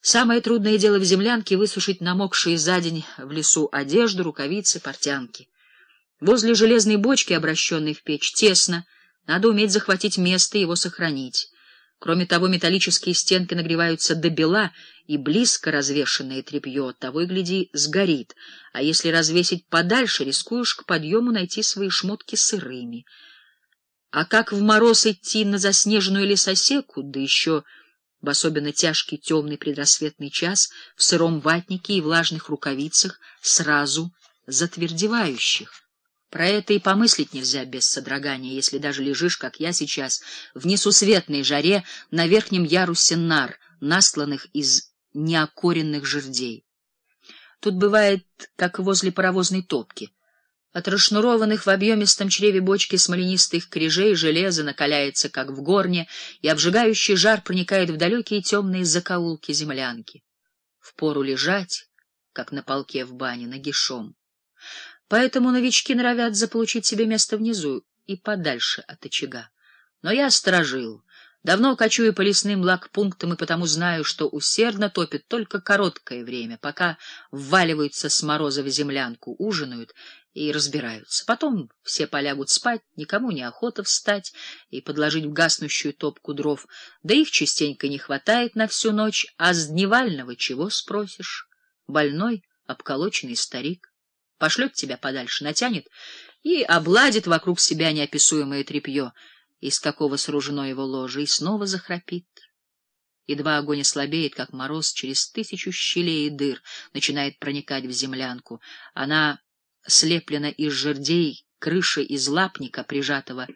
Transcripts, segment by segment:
Самое трудное дело в землянке — высушить намокшие за день в лесу одежду, рукавицы, портянки. Возле железной бочки, обращенной в печь, тесно, надо уметь захватить место и его сохранить. Кроме того, металлические стенки нагреваются до бела, и близко развешенное тряпье, того и гляди, сгорит, а если развесить подальше, рискуешь к подъему найти свои шмотки сырыми. А как в мороз идти на заснеженную лесосеку, да еще в особенно тяжкий темный предрассветный час, в сыром ватнике и влажных рукавицах, сразу затвердевающих? Про это и помыслить нельзя без содрогания, если даже лежишь, как я сейчас, в несусветной жаре на верхнем ярусе нар, насланных из неокоренных жердей. Тут бывает, как возле паровозной топки. От расшнурованных в объемистом чреве бочки смоленистых крижей железо накаляется, как в горне, и обжигающий жар проникает в далекие темные закоулки землянки. Впору лежать, как на полке в бане, нагишом. Поэтому новички норовят заполучить себе место внизу и подальше от очага. Но я сторожил. Давно кочую по лесным лагпунктам и потому знаю, что усердно топит только короткое время, пока вваливаются с мороза в землянку, ужинают и разбираются. Потом все полягут спать, никому не охота встать и подложить в гаснущую топку дров, да их частенько не хватает на всю ночь, а с дневального чего спросишь? Больной, обколоченный старик пошлет тебя подальше, натянет и обладит вокруг себя неописуемое тряпье, из какого сооружено его ложе, и снова захрапит. Едва огонь ослабеет, как мороз через тысячу щелей и дыр начинает проникать в землянку. Она слеплена из жердей, крыши из лапника, прижатого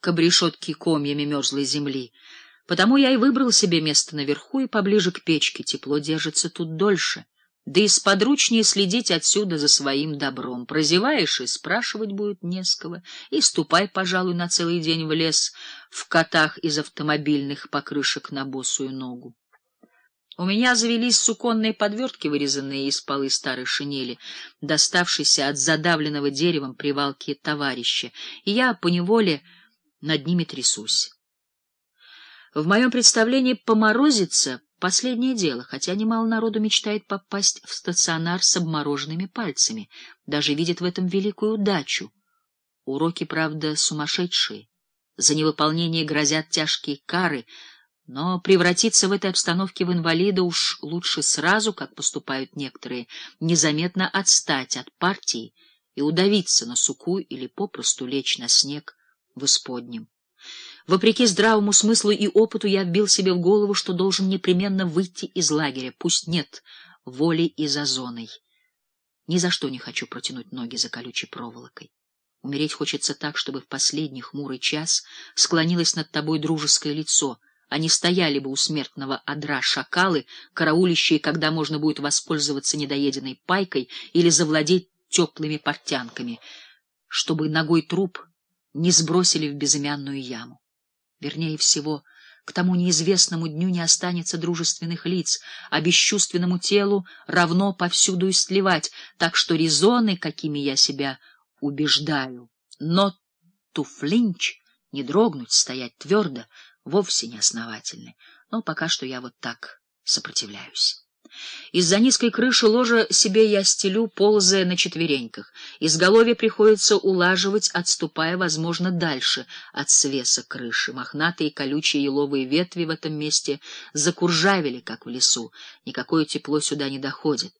к обрешетке комьями мерзлой земли. Потому я и выбрал себе место наверху и поближе к печке, тепло держится тут дольше. Да и сподручнее следить отсюда за своим добром. Прозеваешь и спрашивать будет не с кого. И ступай, пожалуй, на целый день в лес в котах из автомобильных покрышек на босую ногу. У меня завелись суконные подвертки, вырезанные из полы старой шинели, доставшейся от задавленного деревом привалки товарища, и я поневоле над ними трясусь. В моем представлении поморозиться — последнее дело, хотя немало народу мечтает попасть в стационар с обмороженными пальцами, даже видит в этом великую удачу. Уроки, правда, сумасшедшие. За невыполнение грозят тяжкие кары, но превратиться в этой обстановке в инвалида уж лучше сразу, как поступают некоторые, незаметно отстать от партии и удавиться на суку или попросту лечь на снег в исподнем. Вопреки здравому смыслу и опыту я вбил себе в голову, что должен непременно выйти из лагеря, пусть нет воли и за зоной. Ни за что не хочу протянуть ноги за колючей проволокой. Умереть хочется так, чтобы в последний хмурый час склонилось над тобой дружеское лицо. Они стояли бы у смертного одра шакалы, караулищие, когда можно будет воспользоваться недоеденной пайкой или завладеть теплыми портянками, чтобы ногой труп не сбросили в безымянную яму. Вернее всего, к тому неизвестному дню не останется дружественных лиц, а бесчувственному телу равно повсюду истлевать, так что резоны, какими я себя убеждаю, но туфлинч, не дрогнуть, стоять твердо, вовсе не основательны. Но пока что я вот так сопротивляюсь. Из-за низкой крыши ложа себе я стелю, ползая на четвереньках. Изголовье приходится улаживать, отступая, возможно, дальше от свеса крыши. Мохнатые колючие еловые ветви в этом месте закуржавели, как в лесу. Никакое тепло сюда не доходит.